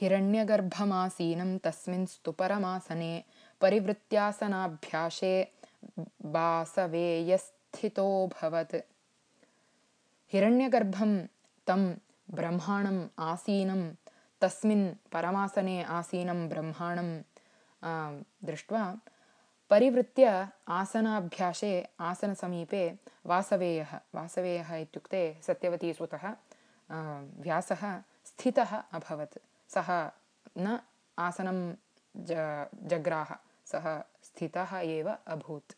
हिरण्यगर्भमासीनं तस्मिंस्तु परमासने परिवृत्यासनाभ्यासे वासवेयस्थितोऽभवत् हिरण्यगर्भं तं ब्रह्माणम् आसीनं तस्मिन् परमासने आसीनं ब्रह्माणं दृष्ट्वा परिवृत्य आसनाभ्यासे आसनसमीपे वासवेयः वासवेयः इत्युक्ते सत्यवतीसुतः व्यासः स्थितः अभवत् सः न आसनं ज जग्राह सः स्थितः एव अभूत्